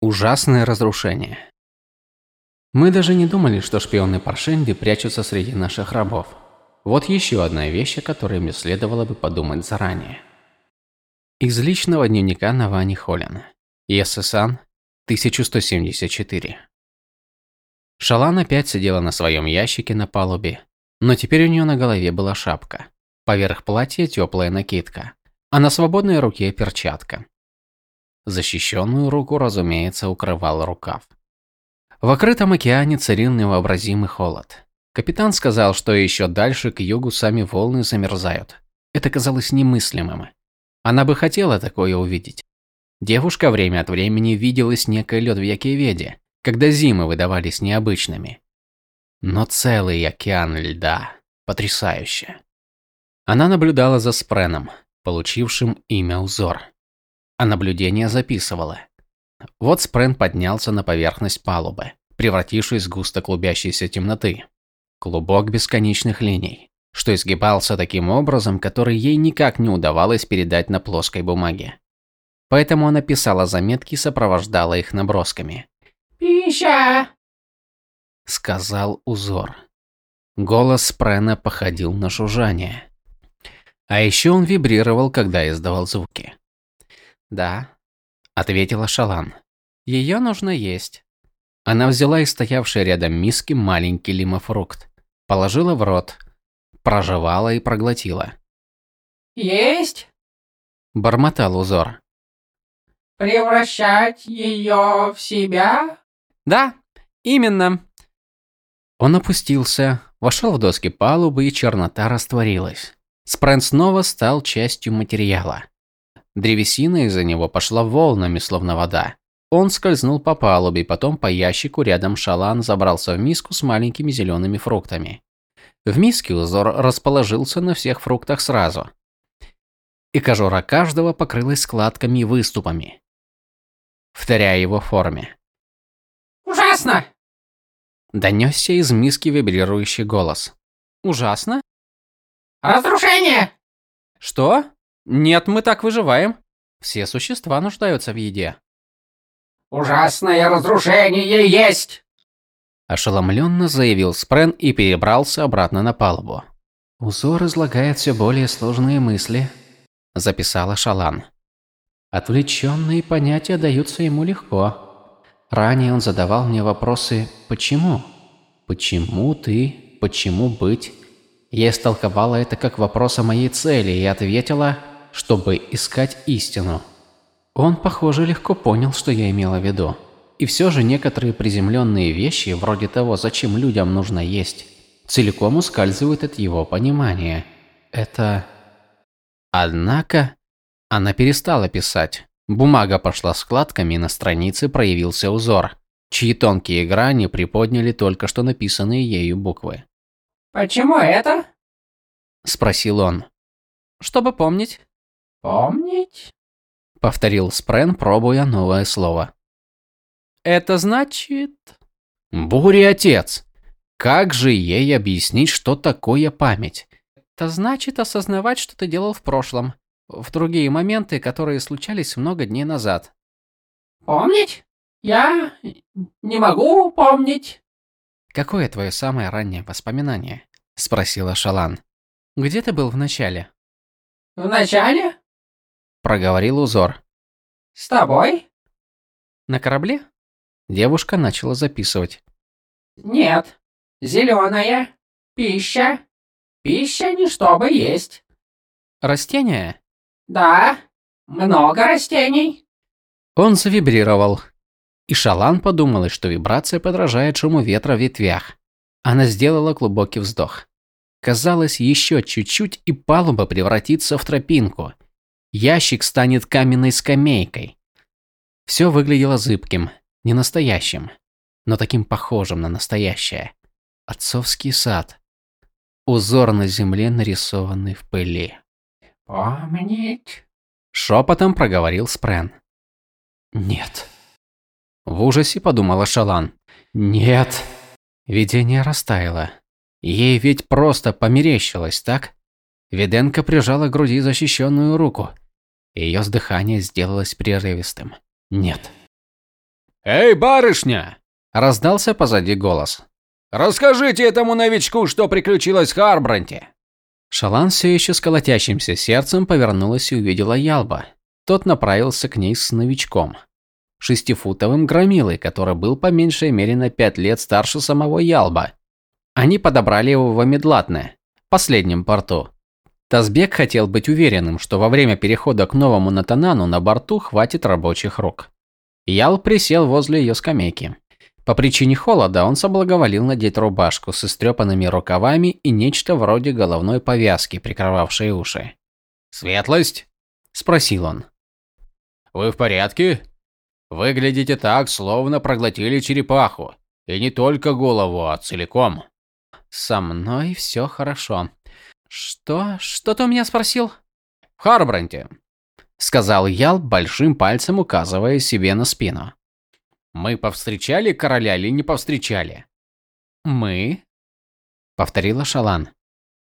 Ужасное разрушение. Мы даже не думали, что шпионы Паршенди прячутся среди наших рабов. Вот еще одна вещь, о которой мне следовало бы подумать заранее. Из личного дневника Навани Холлина. ЕССАН 1174. Шалан опять сидела на своем ящике на палубе, но теперь у нее на голове была шапка. Поверх платья теплая накидка, а на свободной руке перчатка. Защищенную руку, разумеется, укрывал рукав. В открытом океане царил невообразимый холод. Капитан сказал, что еще дальше к югу сами волны замерзают. Это казалось немыслимым. Она бы хотела такое увидеть. Девушка время от времени видела снег и лед в Якеведе, когда зимы выдавались необычными. Но целый океан льда. Потрясающе. Она наблюдала за Спреном, получившим имя Узор а наблюдение записывало. Вот Спрен поднялся на поверхность палубы, превратившись в густо клубящейся темноты. Клубок бесконечных линий, что изгибался таким образом, который ей никак не удавалось передать на плоской бумаге. Поэтому она писала заметки и сопровождала их набросками. «Пища!» – сказал узор. Голос Спрена походил на жужжание. А еще он вибрировал, когда издавал звуки. «Да», – ответила Шалан. «Ее нужно есть». Она взяла из стоявшей рядом миски маленький лимофрукт, положила в рот, прожевала и проглотила. «Есть?» – бормотал узор. «Превращать ее в себя?» «Да, именно». Он опустился, вошел в доски палубы, и чернота растворилась. Спрэн снова стал частью материала. Древесина из-за него пошла волнами, словно вода. Он скользнул по палубе, потом по ящику рядом шалан забрался в миску с маленькими зелеными фруктами. В миске узор расположился на всех фруктах сразу. И кожура каждого покрылась складками и выступами, вторяя его форме. «Ужасно!» Донесся из миски вибрирующий голос. «Ужасно?» «Разрушение!» «Что?» Нет, мы так выживаем. Все существа нуждаются в еде. Ужасное разрушение есть! Ошеломленно заявил Спрен и перебрался обратно на палубу. Узор излагает все более сложные мысли, записала Шалан. Отвлеченные понятия даются ему легко. Ранее он задавал мне вопросы «почему?», «почему ты?», «почему быть?». Я истолковала это как вопрос о моей цели и ответила чтобы искать истину. Он, похоже, легко понял, что я имела в виду. И все же некоторые приземленные вещи, вроде того, зачем людям нужно есть, целиком ускальзывают от его понимания. Это... Однако... Она перестала писать. Бумага пошла складками, и на странице проявился узор, чьи тонкие грани приподняли только что написанные ею буквы. «Почему это?» – спросил он. «Чтобы помнить». «Помнить?» — повторил Спрен, пробуя новое слово. «Это значит...» «Буря, отец! Как же ей объяснить, что такое память?» «Это значит осознавать, что ты делал в прошлом, в другие моменты, которые случались много дней назад». «Помнить? Я не могу помнить». «Какое твое самое раннее воспоминание?» — спросила Шалан. «Где ты был в начале?» «В начале? Проговорил узор. «С тобой?» «На корабле?» Девушка начала записывать. «Нет. Зеленая. Пища. Пища не чтобы есть». «Растения?» «Да. Много растений». Он завибрировал. И Шалан подумала, что вибрация подражает шуму ветра в ветвях. Она сделала глубокий вздох. Казалось, еще чуть-чуть, и палуба превратится в тропинку – Ящик станет каменной скамейкой. Все выглядело зыбким, не настоящим, но таким похожим на настоящее. Отцовский сад. Узор на земле, нарисованный в пыли. «Помнить?» Шепотом проговорил Спрен. «Нет». В ужасе подумала Шалан. «Нет». Видение растаяло. Ей ведь просто померещилось, так? Виденко прижала к груди защищенную руку. Ее дыхание сделалось прерывистым. Нет. «Эй, барышня!» – раздался позади голос. «Расскажите этому новичку, что приключилось в Харбранте!» Шалан все еще с колотящимся сердцем повернулась и увидела Ялба. Тот направился к ней с новичком. Шестифутовым громилой, который был по меньшей мере на пять лет старше самого Ялба. Они подобрали его в Амедлатне, последнем порту. Тазбек хотел быть уверенным, что во время перехода к новому Натанану на борту хватит рабочих рук. Ял присел возле ее скамейки. По причине холода он соблаговолил надеть рубашку с истрепанными рукавами и нечто вроде головной повязки, прикрывавшей уши. «Светлость?» – спросил он. «Вы в порядке? Выглядите так, словно проглотили черепаху. И не только голову, а целиком». «Со мной все хорошо», «Что? Что ты у меня спросил?» «В Харбранте», — сказал Ял, большим пальцем указывая себе на спину. «Мы повстречали короля или не повстречали?» «Мы?» — повторила Шалан.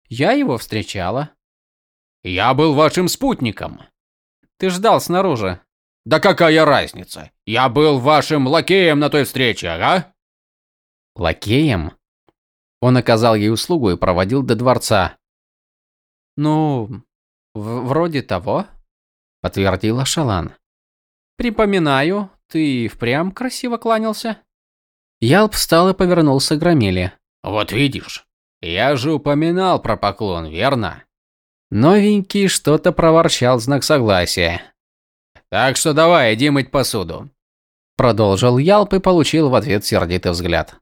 «Я его встречала». «Я был вашим спутником». «Ты ждал снаружи». «Да какая разница? Я был вашим лакеем на той встрече, ага?» «Лакеем?» Он оказал ей услугу и проводил до дворца, «Ну, вроде того», – подтвердила Шалан. «Припоминаю, ты впрямь красиво кланялся». Ялп встал и повернулся к Громиле. «Вот видишь, я же упоминал про поклон, верно?» Новенький что-то проворчал знак согласия. «Так что давай, иди мыть посуду», – продолжил Ялп и получил в ответ сердитый взгляд.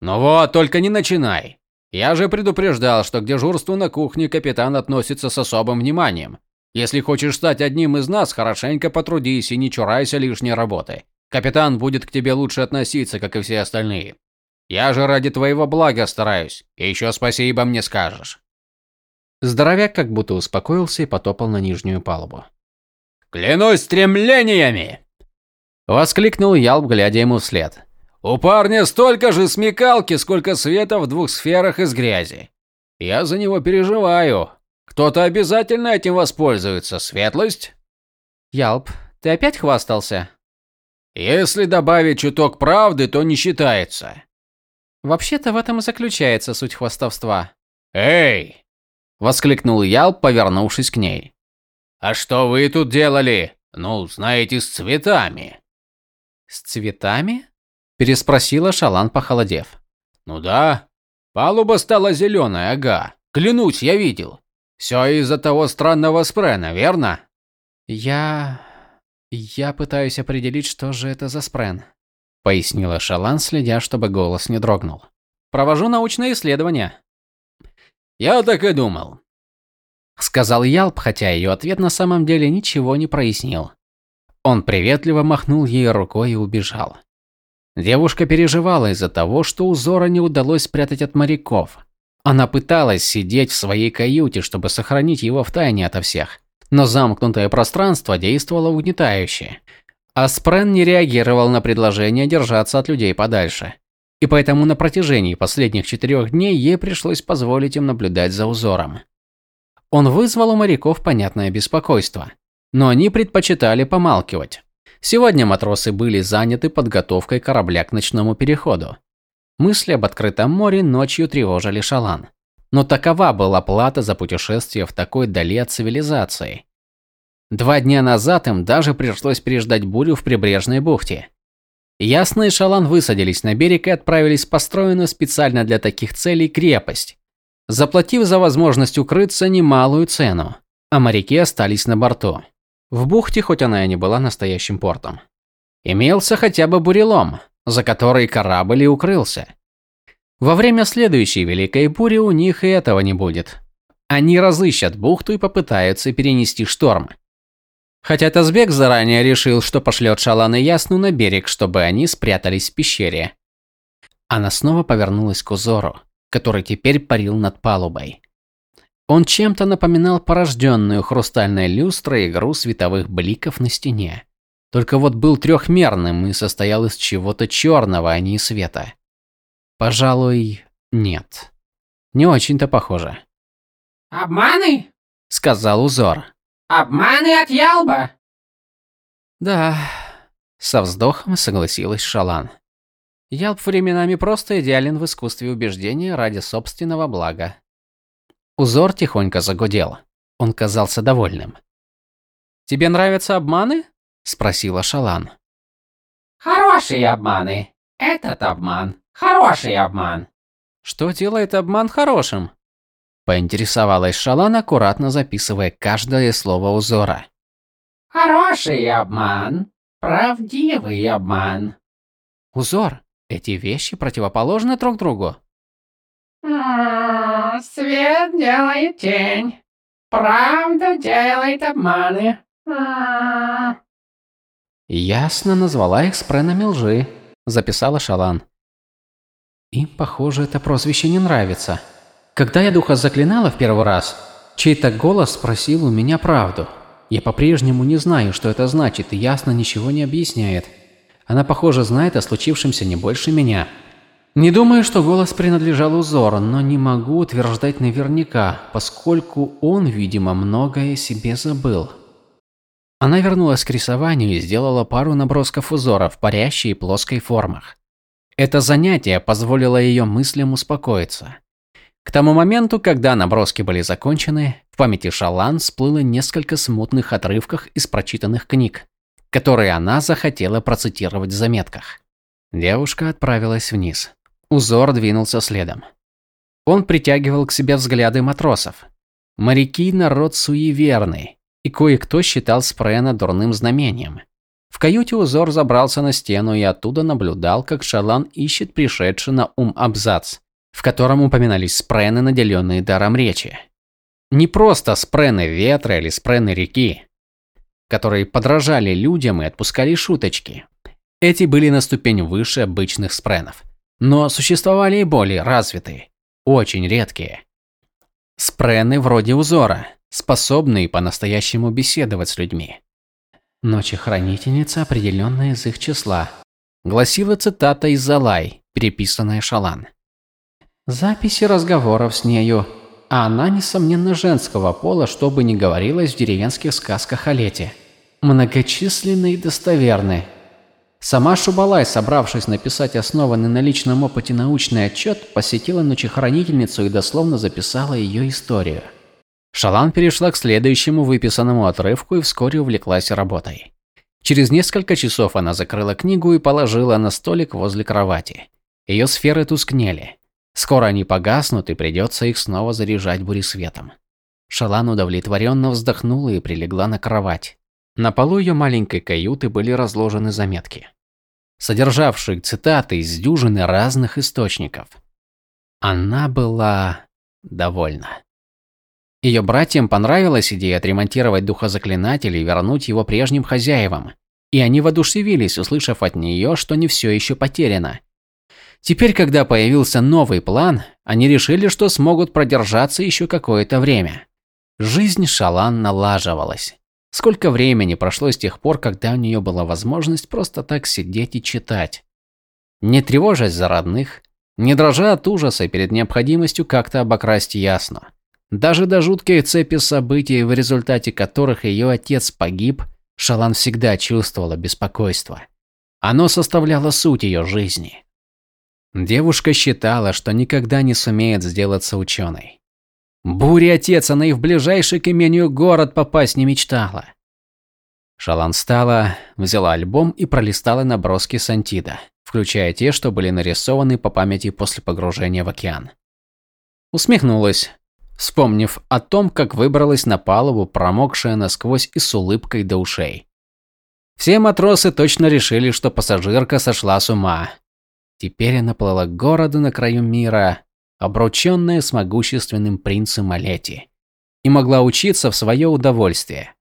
«Ну вот, только не начинай. Я же предупреждал, что к дежурству на кухне капитан относится с особым вниманием. Если хочешь стать одним из нас, хорошенько потрудись и не чурайся лишней работы. Капитан будет к тебе лучше относиться, как и все остальные. Я же ради твоего блага стараюсь. И еще спасибо мне скажешь. Здоровяк как будто успокоился и потопал на нижнюю палубу. «Клянусь стремлениями!» Воскликнул Ялб, глядя ему вслед. У парня столько же смекалки, сколько света в двух сферах из грязи. Я за него переживаю. Кто-то обязательно этим воспользуется. Светлость? Ялп, ты опять хвастался? Если добавить чуток правды, то не считается. Вообще-то в этом и заключается суть хвастовства. Эй! воскликнул Ялп, повернувшись к ней. А что вы тут делали? Ну, знаете, с цветами. С цветами? Переспросила Шалан, похолодев. «Ну да. Палуба стала зеленой, ага. Клянусь, я видел. Все из-за того странного спрена, верно?» «Я... я пытаюсь определить, что же это за спрен», пояснила Шалан, следя, чтобы голос не дрогнул. «Провожу научные исследования». «Я так и думал», сказал Ялп, хотя ее ответ на самом деле ничего не прояснил. Он приветливо махнул ей рукой и убежал. Девушка переживала из-за того, что узора не удалось спрятать от моряков. Она пыталась сидеть в своей каюте, чтобы сохранить его в тайне ото всех. Но замкнутое пространство действовало угнетающе. А Спрен не реагировал на предложение держаться от людей подальше. И поэтому на протяжении последних четырех дней ей пришлось позволить им наблюдать за узором. Он вызвал у моряков понятное беспокойство. Но они предпочитали помалкивать. Сегодня матросы были заняты подготовкой корабля к ночному переходу. Мысли об открытом море ночью тревожили Шалан. Но такова была плата за путешествие в такой дали от цивилизации. Два дня назад им даже пришлось переждать бурю в прибрежной бухте. Ясный Шалан высадились на берег и отправились в построенную специально для таких целей крепость, заплатив за возможность укрыться немалую цену, а моряки остались на борту. В бухте, хоть она и не была настоящим портом, имелся хотя бы бурелом, за который корабль и укрылся. Во время следующей великой бури у них и этого не будет. Они разыщут бухту и попытаются перенести шторм. Хотя Тазбек заранее решил, что пошлет Шалан и Ясну на берег, чтобы они спрятались в пещере. Она снова повернулась к узору, который теперь парил над палубой. Он чем-то напоминал порожденную хрустальной люстрой игру световых бликов на стене. Только вот был трехмерным и состоял из чего-то черного, а не света. Пожалуй, нет. Не очень-то похоже. «Обманы?» – сказал узор. «Обманы от Ялба?» «Да», – Со вздохом согласилась Шалан. Ялп временами просто идеален в искусстве убеждения ради собственного блага. Узор тихонько загудел. Он казался довольным. «Тебе нравятся обманы?» – спросила Шалан. Хорошие обманы. Этот обман. Хороший обман. «Что делает обман хорошим?» Поинтересовалась Шалан, аккуратно записывая каждое слово узора. Хороший обман. Правдивый обман. Узор, эти вещи противоположны друг другу. Свет делает тень. Правда делает обманы. М, Ясно назвала их спренами лжи, записала Шалан. Им, похоже, это прозвище не нравится. Когда я духа заклинала в первый раз, чей-то голос спросил у меня правду. Я по-прежнему не знаю, что это значит, и ясно ничего не объясняет. Она, похоже, знает о случившемся не больше меня. Не думаю, что голос принадлежал узору, но не могу утверждать наверняка, поскольку он, видимо, многое себе забыл. Она вернулась к рисованию и сделала пару набросков узоров, парящие и плоской формах. Это занятие позволило ее мыслям успокоиться. К тому моменту, когда наброски были закончены, в памяти Шалан всплыло несколько смутных отрывков из прочитанных книг, которые она захотела процитировать в заметках. Девушка отправилась вниз. Узор двинулся следом. Он притягивал к себе взгляды матросов. Моряки – народ суеверный, и кое-кто считал Спрена дурным знамением. В каюте узор забрался на стену и оттуда наблюдал, как Шалан ищет пришедший на ум абзац, в котором упоминались спрены, наделенные даром речи. Не просто спрены ветра или спрены реки, которые подражали людям и отпускали шуточки. Эти были на ступень выше обычных спренов. Но существовали и более развитые, очень редкие. Спрены вроде узора, способные по-настоящему беседовать с людьми. Ночи хранительница определенная из их числа. Гласила цитата из Залай, переписанная Шалан. Записи разговоров с нею, а она, несомненно, женского пола, что бы ни говорилось в деревенских сказках о лете. Многочисленны и достоверны. Сама Шубалай, собравшись написать основанный на личном опыте научный отчет, посетила ночехранительницу и дословно записала ее историю. Шалан перешла к следующему выписанному отрывку и вскоре увлеклась работой. Через несколько часов она закрыла книгу и положила на столик возле кровати. Ее сферы тускнели. Скоро они погаснут и придется их снова заряжать буресветом. Шалан удовлетворенно вздохнула и прилегла на кровать. На полу ее маленькой каюты были разложены заметки, содержавшие цитаты из дюжины разных источников. Она была довольна. Ее братьям понравилась идея отремонтировать духозаклинатель и вернуть его прежним хозяевам, и они воодушевились, услышав от нее, что не все еще потеряно. Теперь, когда появился новый план, они решили, что смогут продержаться еще какое-то время. Жизнь Шалан налаживалась. Сколько времени прошло с тех пор, когда у нее была возможность просто так сидеть и читать. Не тревожась за родных, не дрожа от ужаса перед необходимостью как-то обокрасть ясно. Даже до жуткой цепи событий, в результате которых ее отец погиб, Шалан всегда чувствовала беспокойство. Оно составляло суть ее жизни. Девушка считала, что никогда не сумеет сделаться ученой. Бури отец, она и в ближайший к имению город попасть не мечтала. Шалан встала, взяла альбом и пролистала наброски Сантида, включая те, что были нарисованы по памяти после погружения в океан. Усмехнулась, вспомнив о том, как выбралась на палубу, промокшая насквозь и с улыбкой до ушей. Все матросы точно решили, что пассажирка сошла с ума. Теперь она плыла к городу на краю мира, обрученная с могущественным принцем Алети, и могла учиться в свое удовольствие.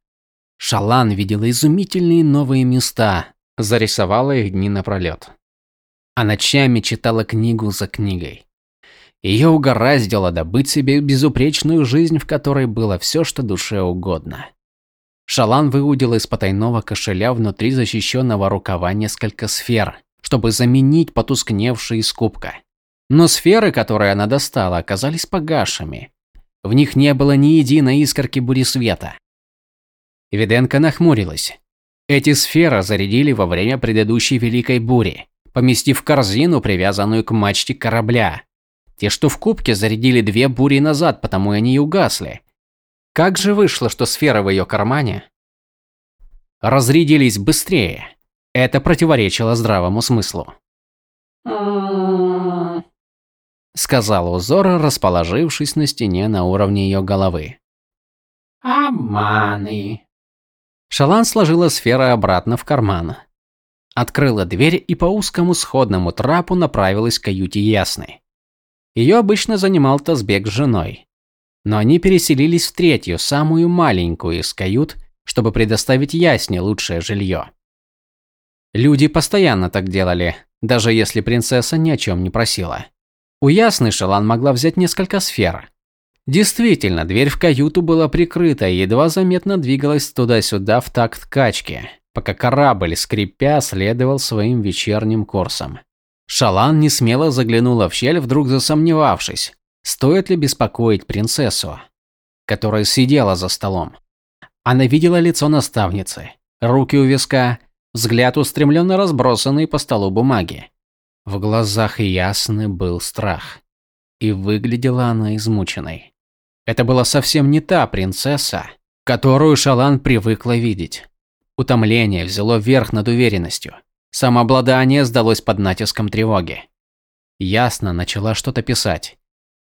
Шалан видела изумительные новые места, зарисовала их дни напролет. А ночами читала книгу за книгой. Ее угораздило добыть себе безупречную жизнь, в которой было все, что душе угодно. Шалан выудила из потайного кошеля внутри защищенного рукава несколько сфер, чтобы заменить потускневшие из кубка. Но сферы, которые она достала, оказались погашими. В них не было ни единой искорки буресвета. Виденко нахмурилась. Эти сферы зарядили во время предыдущей Великой Бури, поместив корзину, привязанную к мачте корабля. Те, что в кубке, зарядили две бури назад, потому они и угасли. Как же вышло, что сферы в ее кармане разрядились быстрее? Это противоречило здравому смыслу. Сказал узор, расположившись на стене на уровне ее головы. Обманы. Шалан сложила сферы обратно в карман. Открыла дверь и по узкому сходному трапу направилась к каюте Ясной. Ее обычно занимал Тазбек с женой. Но они переселились в третью, самую маленькую из кают, чтобы предоставить Ясне лучшее жилье. Люди постоянно так делали, даже если принцесса ни о чем не просила. У Ясны Шалан могла взять несколько сфер. Действительно, дверь в каюту была прикрыта и едва заметно двигалась туда-сюда в такт качки, пока корабль, скрипя, следовал своим вечерним курсом. Шалан не смело заглянула в щель, вдруг засомневавшись, стоит ли беспокоить принцессу, которая сидела за столом. Она видела лицо наставницы, руки у виска, взгляд устремленно разбросанный по столу бумаги. В глазах ясный был страх. И выглядела она измученной. Это была совсем не та принцесса, которую Шалан привыкла видеть. Утомление взяло верх над уверенностью. Самообладание сдалось под натиском тревоги. Ясно начала что-то писать,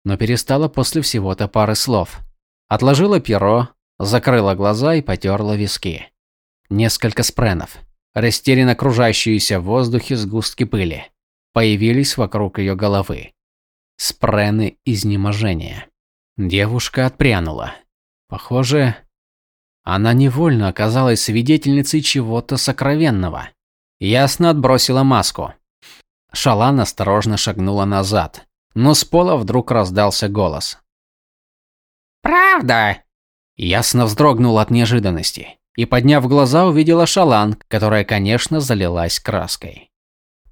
но перестала после всего-то пары слов. Отложила перо, закрыла глаза и потерла виски. Несколько спренов, растерянно кружащиеся в воздухе сгустки пыли, появились вокруг ее головы. Спрены изнеможения. Девушка отпрянула. Похоже, она невольно оказалась свидетельницей чего-то сокровенного. Ясно отбросила маску. Шалан осторожно шагнула назад, но с пола вдруг раздался голос. Правда? Ясно вздрогнула от неожиданности и, подняв глаза, увидела Шалан, которая, конечно, залилась краской.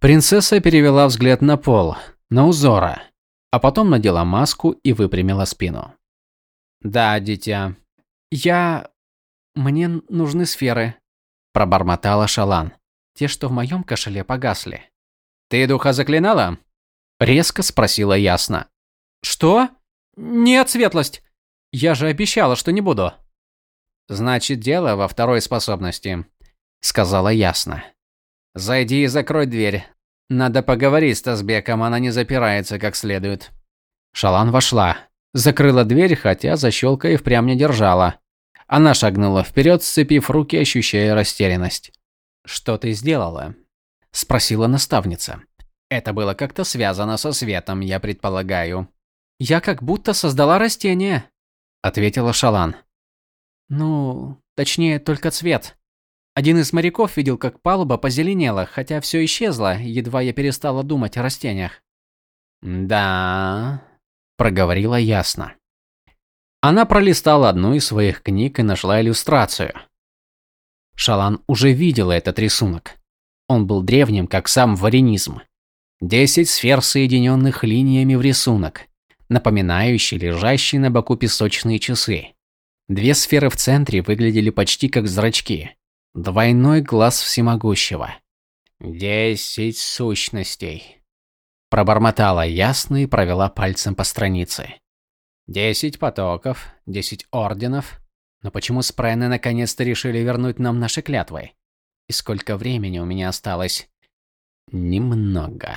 Принцесса перевела взгляд на пол, на узора, а потом надела маску и выпрямила спину. «Да, дитя. Я... Мне нужны сферы», – пробормотала Шалан. «Те, что в моем кошеле, погасли». «Ты духа заклинала?» – резко спросила Ясно. «Что? Нет, светлость. Я же обещала, что не буду». «Значит, дело во второй способности», – сказала Ясно. «Зайди и закрой дверь. Надо поговорить с Тазбеком, она не запирается как следует». Шалан вошла. Закрыла дверь, хотя защелка и впрямь не держала. Она шагнула вперед, сцепив руки, ощущая растерянность. «Что ты сделала?» – спросила наставница. «Это было как-то связано со светом, я предполагаю». «Я как будто создала растение», – ответила Шалан. «Ну, точнее, только цвет. Один из моряков видел, как палуба позеленела, хотя все исчезло, едва я перестала думать о растениях». «Да...» – проговорила ясно. Она пролистала одну из своих книг и нашла иллюстрацию. Шалан уже видела этот рисунок. Он был древним, как сам варенизм. Десять сфер, соединенных линиями в рисунок, напоминающий лежащие на боку песочные часы. Две сферы в центре выглядели почти как зрачки. Двойной глаз всемогущего. «Десять сущностей», – пробормотала ясно и провела пальцем по странице. «Десять потоков, десять орденов. Но почему спрены наконец-то решили вернуть нам наши клятвы? И сколько времени у меня осталось?» «Немного».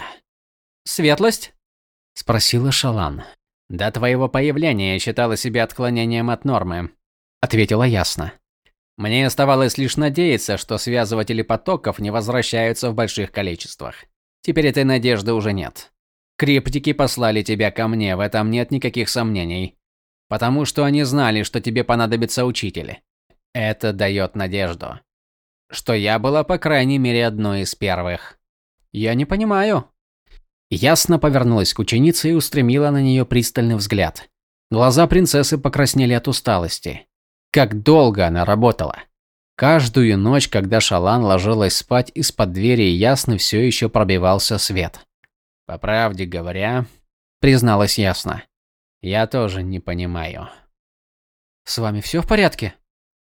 «Светлость?» – спросила Шалан. «До твоего появления я считала себя отклонением от нормы», – ответила ясно. Мне оставалось лишь надеяться, что связыватели потоков не возвращаются в больших количествах. Теперь этой надежды уже нет. Криптики послали тебя ко мне, в этом нет никаких сомнений. Потому что они знали, что тебе понадобится учитель. Это дает надежду. Что я была, по крайней мере, одной из первых. Я не понимаю. Ясно повернулась к ученице и устремила на нее пристальный взгляд. Глаза принцессы покраснели от усталости. Как долго она работала. Каждую ночь, когда Шалан ложилась спать, из-под двери ясно все еще пробивался свет. По правде говоря, призналась ясно. Я тоже не понимаю. С вами все в порядке?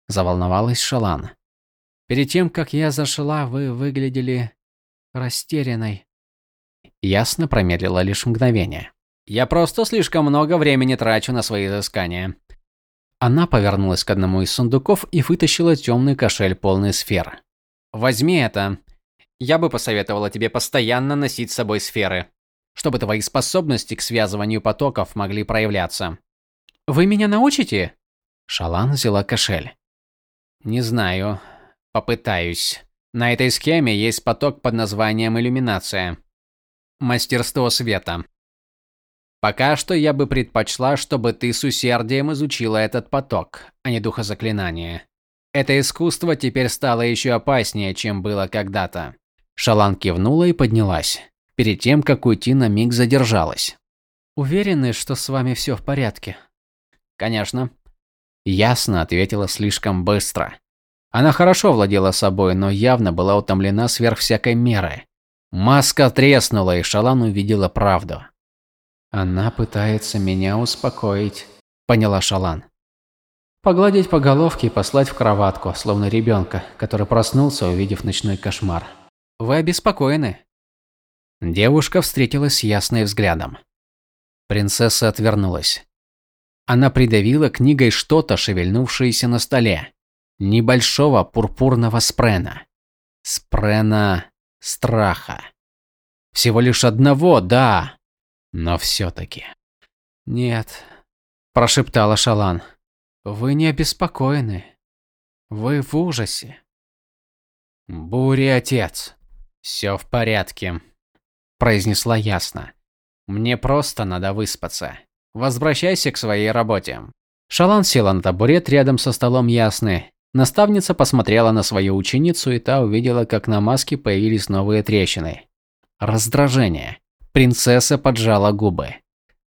Заволновалась Шалан. Перед тем, как я зашла, вы выглядели растерянной. Ясно промедлила лишь мгновение. Я просто слишком много времени трачу на свои изыскания. Она повернулась к одному из сундуков и вытащила темный кошель полный сфер. Возьми это. Я бы посоветовала тебе постоянно носить с собой сферы, чтобы твои способности к связыванию потоков могли проявляться. Вы меня научите? Шалан взяла кошель. Не знаю. Попытаюсь. На этой схеме есть поток под названием иллюминация. Мастерство света. Пока что я бы предпочла, чтобы ты с усердием изучила этот поток, а не духозаклинание. Это искусство теперь стало еще опаснее, чем было когда-то. Шалан кивнула и поднялась. Перед тем, как уйти, на миг задержалась. Уверены, что с вами все в порядке? Конечно. Ясно ответила слишком быстро. Она хорошо владела собой, но явно была утомлена сверх всякой меры. Маска треснула, и Шалан увидела правду. Она пытается меня успокоить, поняла Шалан. Погладить по головке и послать в кроватку, словно ребенка, который проснулся, увидев ночной кошмар. Вы обеспокоены? Девушка встретилась с ясным взглядом. Принцесса отвернулась. Она придавила книгой что-то, шевельнувшееся на столе. Небольшого пурпурного спрена. Спрена страха. Всего лишь одного, да, но все-таки. «Нет», – прошептала Шалан. «Вы не обеспокоены. Вы в ужасе». «Бури, отец. Все в порядке», – произнесла ясно. «Мне просто надо выспаться. Возвращайся к своей работе». Шалан села на табурет рядом со столом Ясны. Наставница посмотрела на свою ученицу, и та увидела, как на маске появились новые трещины. Раздражение. Принцесса поджала губы.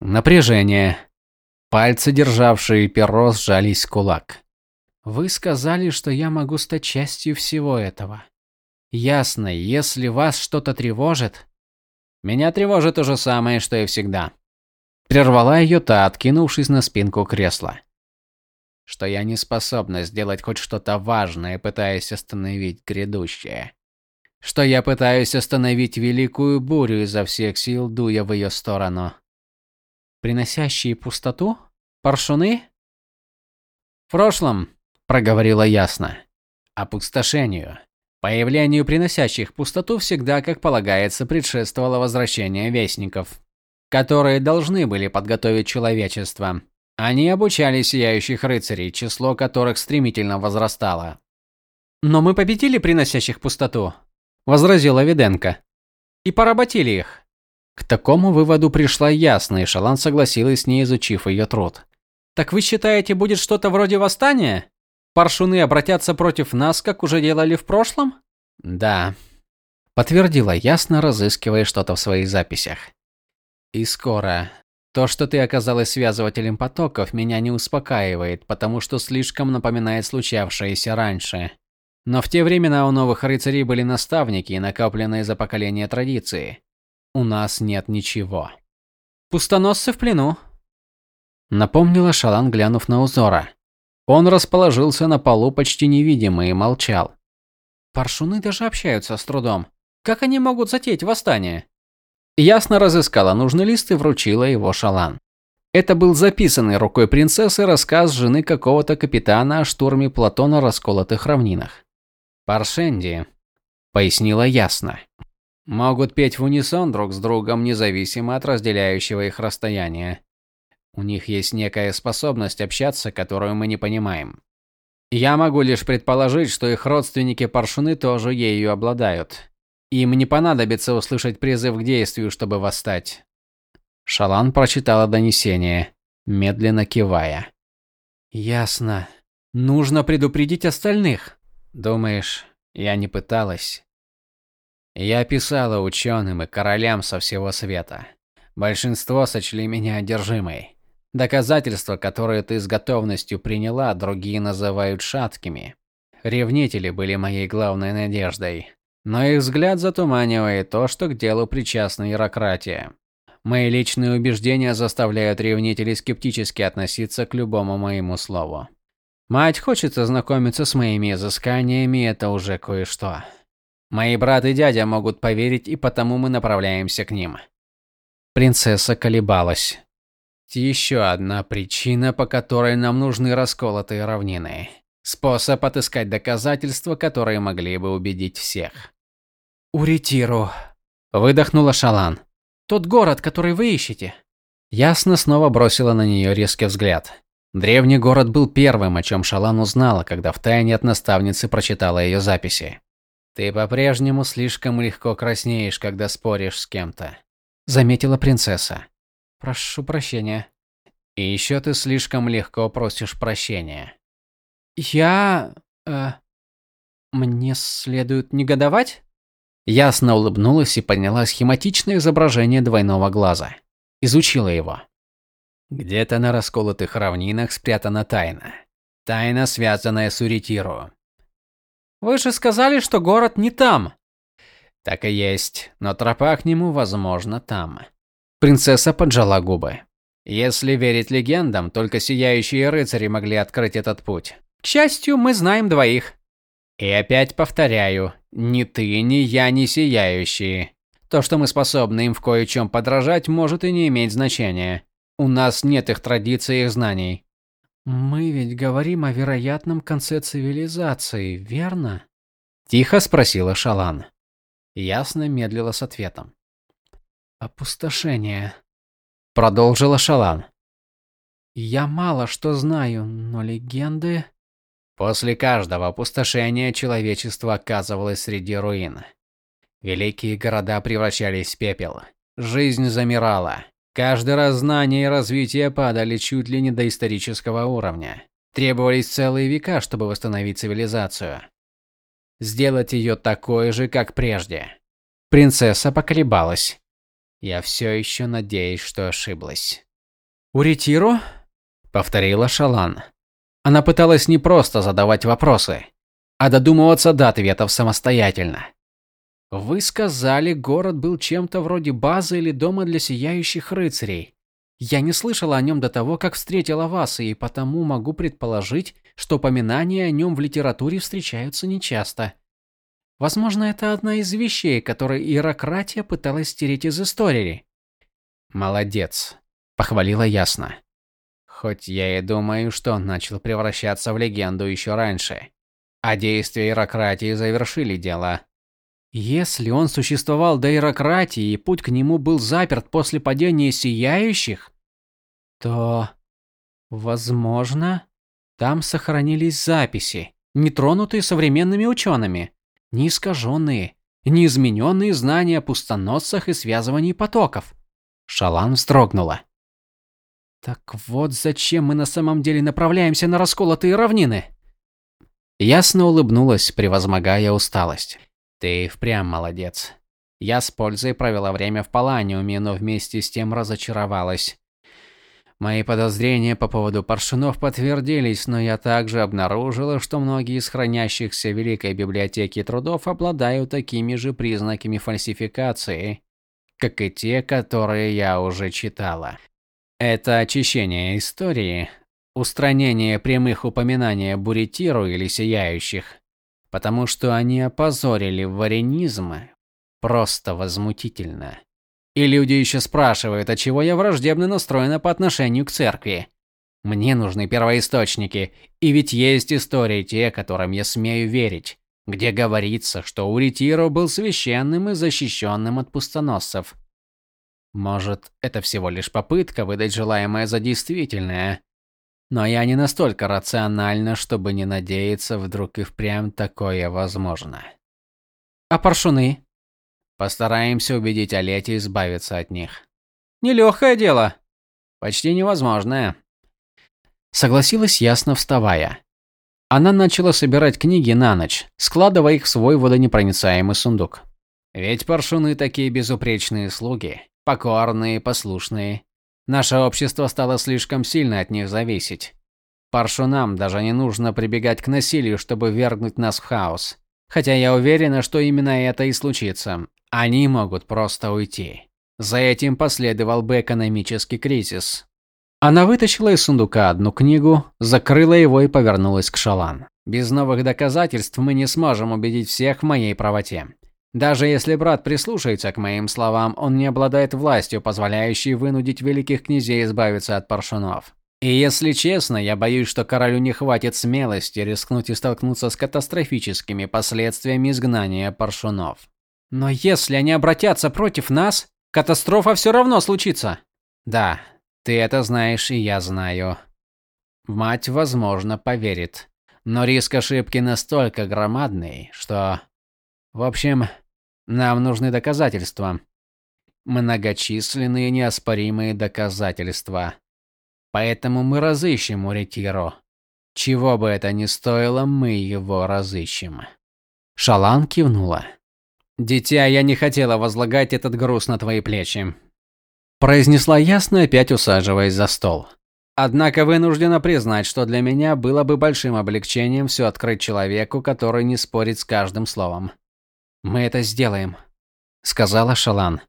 Напряжение. Пальцы, державшие перо, сжались в кулак. Вы сказали, что я могу стать частью всего этого. Ясно, если вас что-то тревожит... Меня тревожит то же самое, что и всегда. Прервала ее та, откинувшись на спинку кресла. Что я не способна сделать хоть что-то важное, пытаясь остановить грядущее что я пытаюсь остановить великую бурю изо всех сил, дуя в ее сторону. Приносящие пустоту? Паршуны? В прошлом, проговорила ясно, опустошению. Появлению приносящих пустоту всегда, как полагается, предшествовало возвращение вестников, которые должны были подготовить человечество. Они обучали сияющих рыцарей, число которых стремительно возрастало. Но мы победили приносящих пустоту, возразила Виденко. И поработили их. К такому выводу пришла ясно, и Шалан согласилась с ней, изучив ее труд. Так вы считаете, будет что-то вроде восстания? Паршуны обратятся против нас, как уже делали в прошлом? Да, подтвердила ясно, разыскивая что-то в своих записях. И скоро. То, что ты оказалась связывателем потоков, меня не успокаивает, потому что слишком напоминает случавшееся раньше. Но в те времена у новых рыцарей были наставники, накопленные за поколения традиции. У нас нет ничего. Пустоносцы в плену. Напомнила Шалан, глянув на узора. Он расположился на полу почти невидимый и молчал. Паршуны даже общаются с трудом. Как они могут затеять восстание? Ясно разыскала нужный лист и вручила его Шалан. Это был записанный рукой принцессы рассказ жены какого-то капитана о штурме Платона расколотых равнинах. Паршенди, пояснила ясно. Могут петь в унисон друг с другом, независимо от разделяющего их расстояния. У них есть некая способность общаться, которую мы не понимаем. Я могу лишь предположить, что их родственники-паршуны тоже ею обладают. Им не понадобится услышать призыв к действию, чтобы восстать. Шалан прочитала донесение, медленно кивая. Ясно. Нужно предупредить остальных. Думаешь, я не пыталась? Я писала ученым и королям со всего света. Большинство сочли меня одержимой. Доказательства, которые ты с готовностью приняла, другие называют шаткими. Ревнители были моей главной надеждой. Но их взгляд затуманивает то, что к делу причастна иерократия. Мои личные убеждения заставляют ревнителей скептически относиться к любому моему слову. Мать хочет ознакомиться с моими изысканиями, это уже кое-что. Мои брат и дядя могут поверить, и потому мы направляемся к ним. Принцесса колебалась. Еще одна причина, по которой нам нужны расколотые равнины. Способ отыскать доказательства, которые могли бы убедить всех. «Уритиру», – выдохнула Шалан. «Тот город, который вы ищете». Ясно снова бросила на нее резкий взгляд. Древний город был первым, о чем Шалан узнала, когда втайне от наставницы прочитала ее записи. «Ты по-прежнему слишком легко краснеешь, когда споришь с кем-то», – заметила принцесса. Прошу прощения. И еще ты слишком легко просишь прощения. Я... Э, мне следует негодовать? Ясно улыбнулась и подняла схематичное изображение двойного глаза. Изучила его. Где-то на расколотых равнинах спрятана тайна. Тайна, связанная с Уритиру. Вы же сказали, что город не там. Так и есть, но тропа к нему, возможно, там. Принцесса поджала губы. Если верить легендам, только сияющие рыцари могли открыть этот путь. К счастью, мы знаем двоих. И опять повторяю, ни ты, ни я не сияющие. То, что мы способны им в кое-чем подражать, может и не иметь значения. У нас нет их традиций и их знаний. Мы ведь говорим о вероятном конце цивилизации, верно? Тихо спросила Шалан. Ясно медлила с ответом. «Опустошение», — продолжила Шалан. «Я мало что знаю, но легенды...» После каждого опустошения человечество оказывалось среди руин. Великие города превращались в пепел. Жизнь замирала. Каждый раз знания и развитие падали чуть ли не до исторического уровня. Требовались целые века, чтобы восстановить цивилизацию. Сделать ее такой же, как прежде. Принцесса поколебалась. Я все еще надеюсь, что ошиблась. «Уритиру?» – повторила Шалан. Она пыталась не просто задавать вопросы, а додумываться до ответов самостоятельно. «Вы сказали, город был чем-то вроде базы или дома для сияющих рыцарей. Я не слышала о нем до того, как встретила вас, и потому могу предположить, что упоминания о нем в литературе встречаются нечасто. Возможно, это одна из вещей, которые иерократия пыталась стереть из истории. Молодец, похвалила ясно. Хоть я и думаю, что он начал превращаться в легенду еще раньше. А действия иерократии завершили дело. Если он существовал до иерократии и путь к нему был заперт после падения Сияющих, то, возможно, там сохранились записи, не тронутые современными учеными не искаженные, не измененные знания о пустоносцах и связывании потоков. Шалан вздрогнула. Так вот зачем мы на самом деле направляемся на расколотые равнины? Ясно улыбнулась, превозмогая усталость. Ты впрямь молодец. Я с пользой провела время в Паланиуме, но вместе с тем разочаровалась. Мои подозрения по поводу паршунов подтвердились, но я также обнаружила, что многие из хранящихся в Великой библиотеке трудов обладают такими же признаками фальсификации, как и те, которые я уже читала. Это очищение истории, устранение прямых упоминаний Буритиру или Сияющих, потому что они опозорили варенизм, просто возмутительно. И люди еще спрашивают, от чего я враждебно настроена по отношению к церкви. Мне нужны первоисточники, и ведь есть истории те, которым я смею верить, где говорится, что Уритиро был священным и защищенным от пустоносцев. Может, это всего лишь попытка выдать желаемое за действительное. Но я не настолько рациональна, чтобы не надеяться, вдруг и впрямь такое возможно. А паршуны? Постараемся убедить Олети избавиться от них. Нелегкое дело. Почти невозможное. Согласилась ясно, вставая. Она начала собирать книги на ночь, складывая их в свой водонепроницаемый сундук. Ведь паршуны такие безупречные слуги, покорные, послушные. Наше общество стало слишком сильно от них зависеть. Паршунам даже не нужно прибегать к насилию, чтобы вергнуть нас в хаос. Хотя я уверена, что именно это и случится. Они могут просто уйти. За этим последовал бы экономический кризис. Она вытащила из сундука одну книгу, закрыла его и повернулась к Шалан. «Без новых доказательств мы не сможем убедить всех в моей правоте. Даже если брат прислушается к моим словам, он не обладает властью, позволяющей вынудить великих князей избавиться от паршунов. И если честно, я боюсь, что королю не хватит смелости рискнуть и столкнуться с катастрофическими последствиями изгнания паршунов. Но если они обратятся против нас, катастрофа все равно случится. Да, ты это знаешь, и я знаю. Мать, возможно, поверит. Но риск ошибки настолько громадный, что... В общем, нам нужны доказательства. Многочисленные неоспоримые доказательства. Поэтому мы разыщем Уритиро. Чего бы это ни стоило, мы его разыщем. Шалан кивнула. «Дитя, я не хотела возлагать этот груз на твои плечи произнесла ясно, опять усаживаясь за стол. Однако вынуждена признать, что для меня было бы большим облегчением все открыть человеку, который не спорит с каждым словом. Мы это сделаем, сказала Шалан.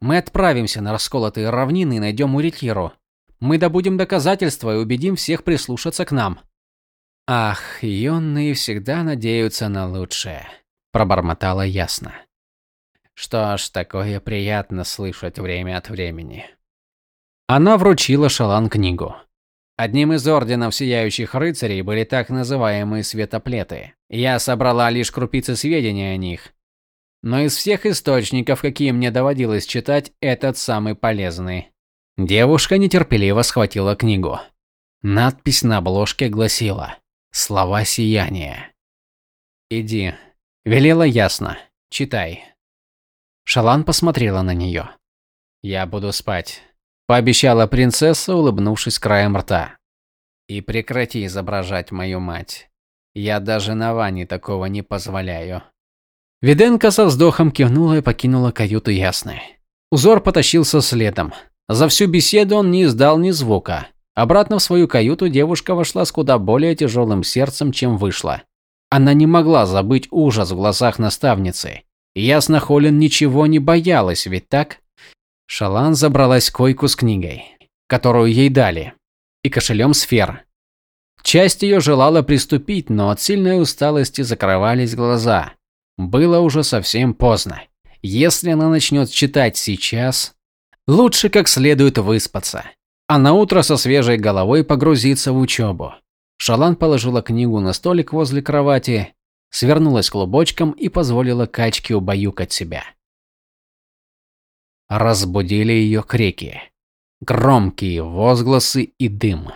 Мы отправимся на расколотые равнины и найдем Уритиру. Мы добудем доказательства и убедим всех прислушаться к нам. Ах, юные всегда надеются на лучшее, пробормотала ясно. Что ж, такое приятно слышать время от времени. Она вручила Шалан книгу. Одним из орденов Сияющих Рыцарей были так называемые светоплеты. Я собрала лишь крупицы сведений о них. Но из всех источников, какие мне доводилось читать, этот самый полезный. Девушка нетерпеливо схватила книгу. Надпись на обложке гласила «Слова сияния». «Иди», – велела ясно, – «читай». Шалан посмотрела на нее. «Я буду спать», – пообещала принцесса, улыбнувшись краем рта. «И прекрати изображать мою мать. Я даже на Ване такого не позволяю». Виденко со вздохом кивнула и покинула каюту Ясной. Узор потащился следом. За всю беседу он не издал ни звука. Обратно в свою каюту девушка вошла с куда более тяжелым сердцем, чем вышла. Она не могла забыть ужас в глазах наставницы. Ясно, Холин ничего не боялась, ведь так? Шалан забралась в койку с книгой, которую ей дали, и кошелем сфер. Часть ее желала приступить, но от сильной усталости закрывались глаза. Было уже совсем поздно. Если она начнет читать сейчас, лучше как следует выспаться, а на утро со свежей головой погрузиться в учебу. Шалан положила книгу на столик возле кровати свернулась клубочком и позволила качке убаюкать себя. Разбудили ее крики, громкие возгласы и дым.